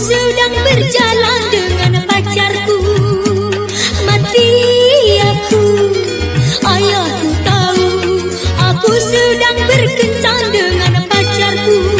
sedang berjalan dengan pacarku. Mati aku, ayahku tahu Aku sedang berkencan dengan pacarku.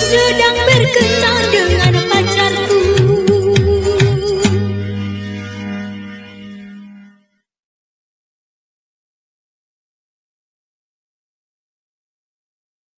should